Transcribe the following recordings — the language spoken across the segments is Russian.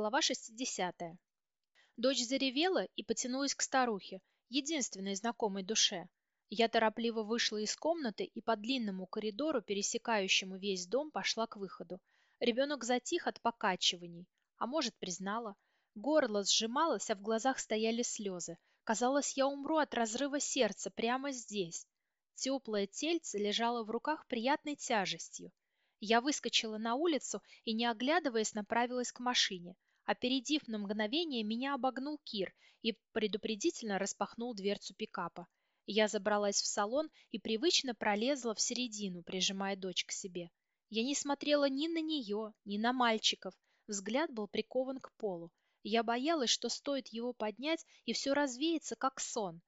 Глава 60. Дочь заревела и потянулась к старухе, единственной знакомой душе. Я торопливо вышла из комнаты и по длинному коридору, пересекающему весь дом, пошла к выходу. Ребенок затих от покачиваний, а может, признала. Горло сжималось, а в глазах стояли слезы. Казалось, я умру от разрыва сердца прямо здесь. Теплое тельце лежало в руках приятной тяжестью. Я выскочила на улицу и, не оглядываясь, направилась к машине. Опередив на мгновение, меня обогнул Кир и предупредительно распахнул дверцу пикапа. Я забралась в салон и привычно пролезла в середину, прижимая дочь к себе. Я не смотрела ни на нее, ни на мальчиков. Взгляд был прикован к полу. Я боялась, что стоит его поднять, и все развеется, как сон.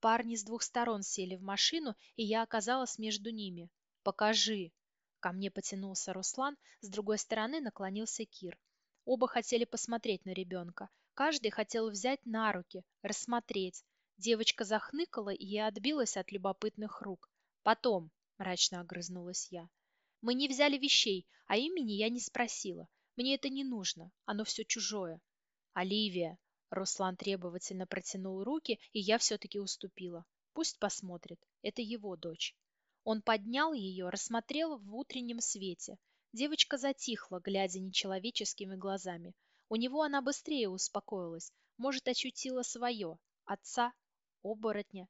Парни с двух сторон сели в машину, и я оказалась между ними. «Покажи!» Ко мне потянулся Руслан, с другой стороны наклонился Кир. Оба хотели посмотреть на ребенка. Каждый хотел взять на руки, рассмотреть. Девочка захныкала и отбилась от любопытных рук. «Потом», — мрачно огрызнулась я. «Мы не взяли вещей, а имени я не спросила. Мне это не нужно, оно все чужое». «Оливия», — Руслан требовательно протянул руки, и я все-таки уступила. «Пусть посмотрит, это его дочь». Он поднял ее, рассмотрел в утреннем свете. Девочка затихла, глядя нечеловеческими глазами. У него она быстрее успокоилась, может, ощутила свое, отца, оборотня.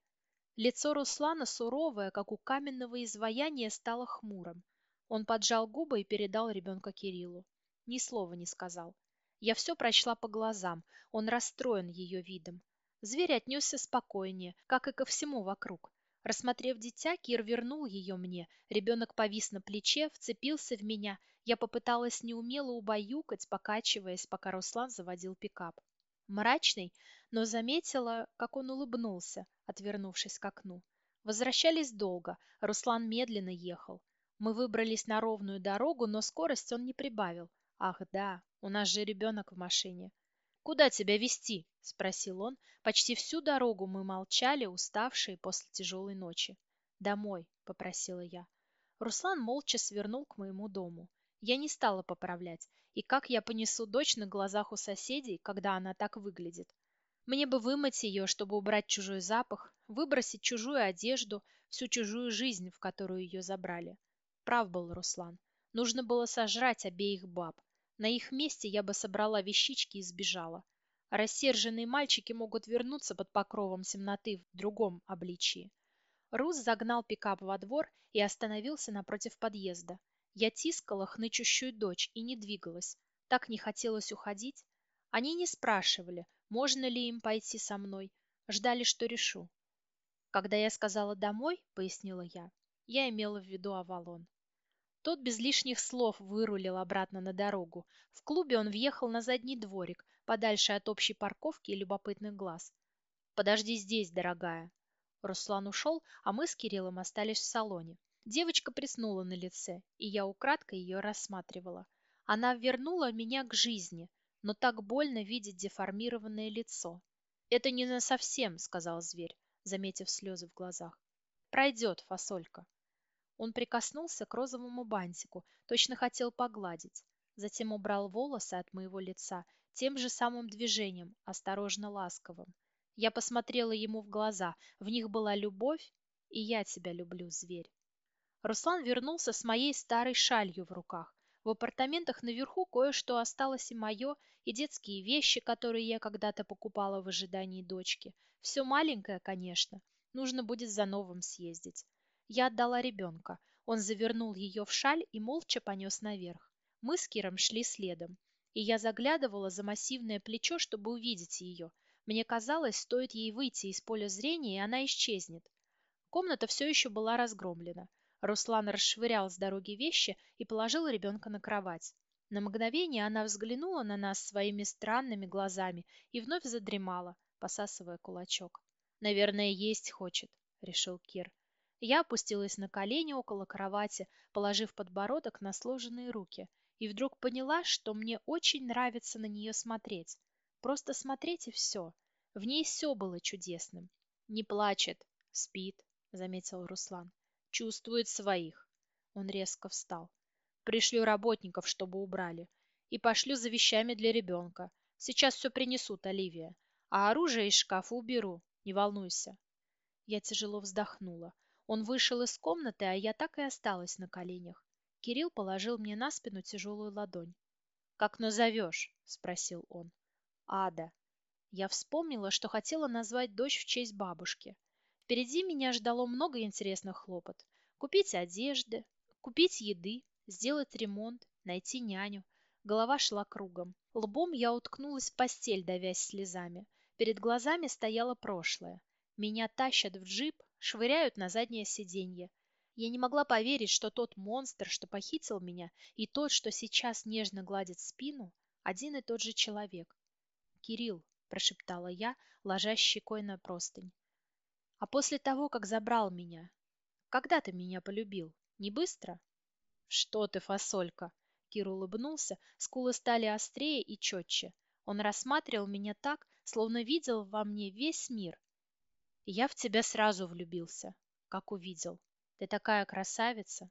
Лицо Руслана, суровое, как у каменного изваяния, стало хмурым. Он поджал губы и передал ребенка Кириллу. Ни слова не сказал. Я все прочла по глазам, он расстроен ее видом. Зверь отнесся спокойнее, как и ко всему вокруг. Рассмотрев дитя, Кир вернул ее мне. Ребенок повис на плече, вцепился в меня. Я попыталась неумело убаюкать, покачиваясь, пока Руслан заводил пикап. Мрачный, но заметила, как он улыбнулся, отвернувшись к окну. Возвращались долго, Руслан медленно ехал. Мы выбрались на ровную дорогу, но скорость он не прибавил. Ах да, у нас же ребенок в машине. «Куда тебя везти?» – спросил он. Почти всю дорогу мы молчали, уставшие после тяжелой ночи. «Домой», – попросила я. Руслан молча свернул к моему дому. Я не стала поправлять. И как я понесу дочь на глазах у соседей, когда она так выглядит? Мне бы вымыть ее, чтобы убрать чужой запах, выбросить чужую одежду, всю чужую жизнь, в которую ее забрали. Прав был Руслан. Нужно было сожрать обеих баб. На их месте я бы собрала вещички и сбежала. рассерженные мальчики могут вернуться под покровом темноты в другом обличии. Рус загнал пикап во двор и остановился напротив подъезда. Я тискала хнычущую дочь и не двигалась. Так не хотелось уходить. Они не спрашивали, можно ли им пойти со мной. Ждали, что решу. Когда я сказала «домой», пояснила я, я имела в виду Авалон. Тот без лишних слов вырулил обратно на дорогу. В клубе он въехал на задний дворик, подальше от общей парковки и любопытных глаз. «Подожди здесь, дорогая». Руслан ушел, а мы с Кириллом остались в салоне. Девочка приснула на лице, и я украдкой ее рассматривала. Она вернула меня к жизни, но так больно видеть деформированное лицо. «Это не насовсем», — сказал зверь, заметив слезы в глазах. «Пройдет, фасолька». Он прикоснулся к розовому бантику, точно хотел погладить. Затем убрал волосы от моего лица тем же самым движением, осторожно ласковым. Я посмотрела ему в глаза, в них была любовь, и я тебя люблю, зверь. Руслан вернулся с моей старой шалью в руках. В апартаментах наверху кое-что осталось и мое, и детские вещи, которые я когда-то покупала в ожидании дочки. Все маленькое, конечно. Нужно будет за новым съездить. Я отдала ребенка. Он завернул ее в шаль и молча понес наверх. Мы с Киром шли следом. И я заглядывала за массивное плечо, чтобы увидеть ее. Мне казалось, стоит ей выйти из поля зрения, и она исчезнет. Комната все еще была разгромлена. Руслан расшвырял с дороги вещи и положил ребенка на кровать. На мгновение она взглянула на нас своими странными глазами и вновь задремала, посасывая кулачок. «Наверное, есть хочет», — решил Кир. Я опустилась на колени около кровати, положив подбородок на сложенные руки, и вдруг поняла, что мне очень нравится на нее смотреть. Просто смотреть и все. В ней все было чудесным. Не плачет, спит, заметил Руслан. Чувствует своих. Он резко встал. Пришлю работников, чтобы убрали. и пошлю за вещами для ребенка. Сейчас все принесут, Оливия. А оружие из шкафа уберу, не волнуйся. Я тяжело вздохнула. Он вышел из комнаты, а я так и осталась на коленях. Кирилл положил мне на спину тяжелую ладонь. «Как назовешь?» – спросил он. «Ада». Я вспомнила, что хотела назвать дочь в честь бабушки. Впереди меня ждало много интересных хлопот. Купить одежды, купить еды, сделать ремонт, найти няню. Голова шла кругом. Лбом я уткнулась в постель, давясь слезами. Перед глазами стояло прошлое. Меня тащат в джип, швыряют на заднее сиденье. Я не могла поверить, что тот монстр, что похитил меня, и тот, что сейчас нежно гладит спину, один и тот же человек. «Кирилл», – прошептала я, ложась щекой на простынь. «А после того, как забрал меня, когда ты меня полюбил? Не быстро?» «Что ты, фасолька!» Кир улыбнулся, скулы стали острее и четче. Он рассматривал меня так, словно видел во мне весь мир, я в тебя сразу влюбился, как увидел. Ты такая красавица.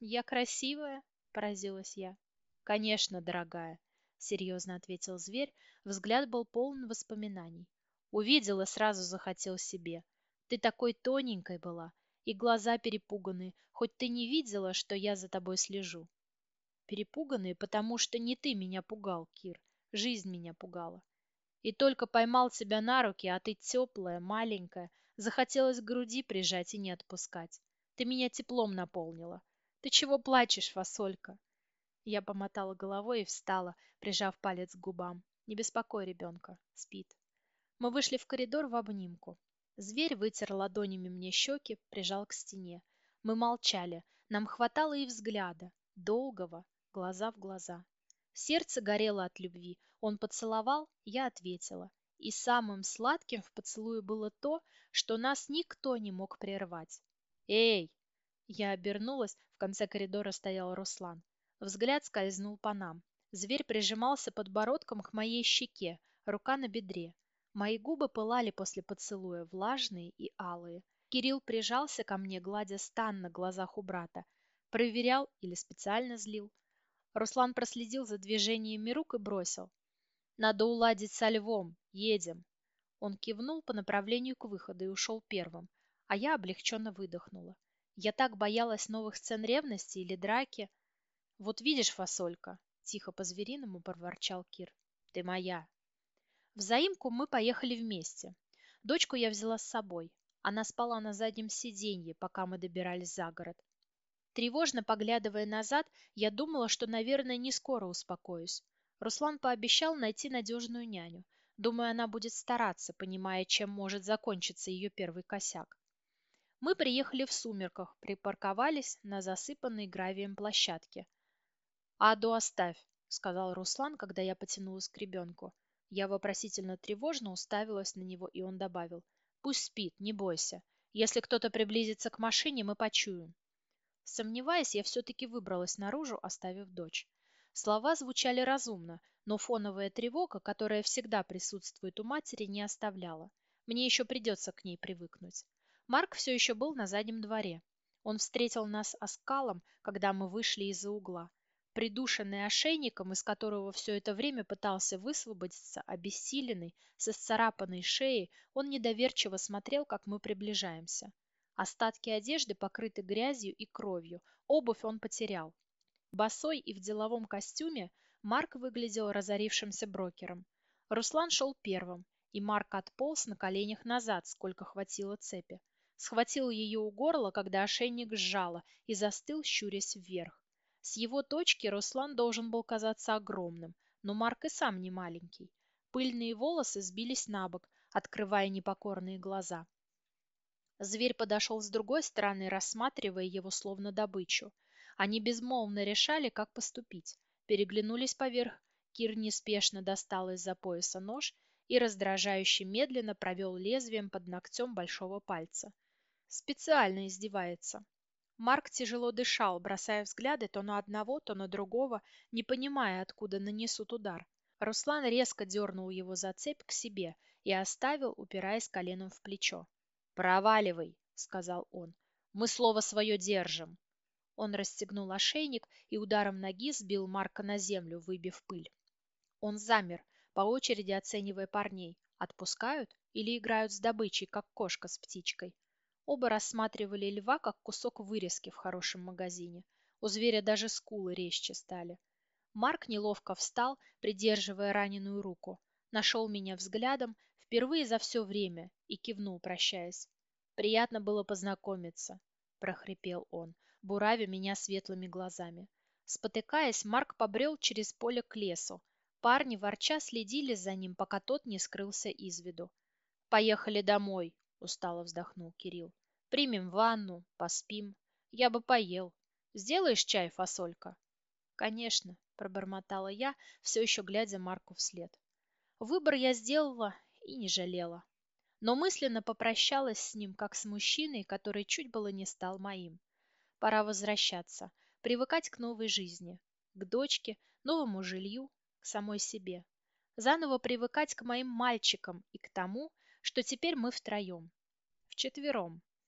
Я красивая? Поразилась я. Конечно, дорогая, серьезно ответил зверь. Взгляд был полон воспоминаний. Увидел и сразу захотел себе. Ты такой тоненькой была, и глаза перепуганные, хоть ты не видела, что я за тобой слежу. Перепуганные, потому что не ты меня пугал, Кир, жизнь меня пугала. И только поймал тебя на руки, а ты теплая, маленькая, захотелось к груди прижать и не отпускать. Ты меня теплом наполнила. Ты чего плачешь, фасолька? Я помотала головой и встала, прижав палец к губам. Не беспокой ребенка, спит. Мы вышли в коридор в обнимку. Зверь вытер ладонями мне щеки, прижал к стене. Мы молчали, нам хватало и взгляда, долгого, глаза в глаза. Сердце горело от любви. Он поцеловал, я ответила. И самым сладким в поцелуе было то, что нас никто не мог прервать. «Эй!» Я обернулась, в конце коридора стоял Руслан. Взгляд скользнул по нам. Зверь прижимался подбородком к моей щеке, рука на бедре. Мои губы пылали после поцелуя, влажные и алые. Кирилл прижался ко мне, гладя стан на глазах у брата. Проверял или специально злил. Руслан проследил за движениями рук и бросил. «Надо уладить со львом. Едем». Он кивнул по направлению к выходу и ушел первым, а я облегченно выдохнула. Я так боялась новых сцен ревности или драки. «Вот видишь, фасолька», — тихо по-звериному проворчал Кир, — «ты моя». В заимку мы поехали вместе. Дочку я взяла с собой. Она спала на заднем сиденье, пока мы добирались за город. Тревожно поглядывая назад, я думала, что, наверное, не скоро успокоюсь. Руслан пообещал найти надежную няню. Думаю, она будет стараться, понимая, чем может закончиться ее первый косяк. Мы приехали в сумерках, припарковались на засыпанной гравием площадке. «Аду оставь», — сказал Руслан, когда я потянулась к ребенку. Я вопросительно тревожно уставилась на него, и он добавил. «Пусть спит, не бойся. Если кто-то приблизится к машине, мы почуем». Сомневаясь, я все-таки выбралась наружу, оставив дочь. Слова звучали разумно, но фоновая тревога, которая всегда присутствует у матери, не оставляла. Мне еще придется к ней привыкнуть. Марк все еще был на заднем дворе. Он встретил нас оскалом, когда мы вышли из-за угла. Придушенный ошейником, из которого все это время пытался высвободиться, обессиленный, со сцарапанной шеей, он недоверчиво смотрел, как мы приближаемся. Остатки одежды покрыты грязью и кровью, обувь он потерял. Босой и в деловом костюме Марк выглядел разорившимся брокером. Руслан шел первым, и Марк отполз на коленях назад, сколько хватило цепи. Схватил ее у горла, когда ошейник сжало, и застыл, щурясь вверх. С его точки Руслан должен был казаться огромным, но Марк и сам не маленький. Пыльные волосы сбились на бок, открывая непокорные глаза. Зверь подошел с другой стороны, рассматривая его словно добычу. Они безмолвно решали, как поступить. Переглянулись поверх. Кир неспешно достал из-за пояса нож и раздражающе медленно провел лезвием под ногтем большого пальца. Специально издевается. Марк тяжело дышал, бросая взгляды то на одного, то на другого, не понимая, откуда нанесут удар. Руслан резко дернул его за цепь к себе и оставил, упираясь коленом в плечо. «Проваливай», — сказал он. «Мы слово свое держим». Он расстегнул ошейник и ударом ноги сбил Марка на землю, выбив пыль. Он замер, по очереди оценивая парней. Отпускают или играют с добычей, как кошка с птичкой? Оба рассматривали льва, как кусок вырезки в хорошем магазине. У зверя даже скулы резче стали. Марк неловко встал, придерживая раненую руку. Нашел меня взглядом впервые за все время и кивнул, прощаясь. «Приятно было познакомиться», — прохрипел он, буравя меня светлыми глазами. Спотыкаясь, Марк побрел через поле к лесу, Парни ворча следили за ним, пока тот не скрылся из виду. «Поехали домой», — устало вздохнул Кирилл. «Примем ванну, поспим. Я бы поел. Сделаешь чай, фасолька?» «Конечно», — пробормотала я, все еще глядя Марку вслед. Выбор я сделала и не жалела. Но мысленно попрощалась с ним, как с мужчиной, который чуть было не стал моим. Пора возвращаться, привыкать к новой жизни, к дочке, новому жилью, к самой себе. Заново привыкать к моим мальчикам и к тому, что теперь мы втроем. Вчетвером.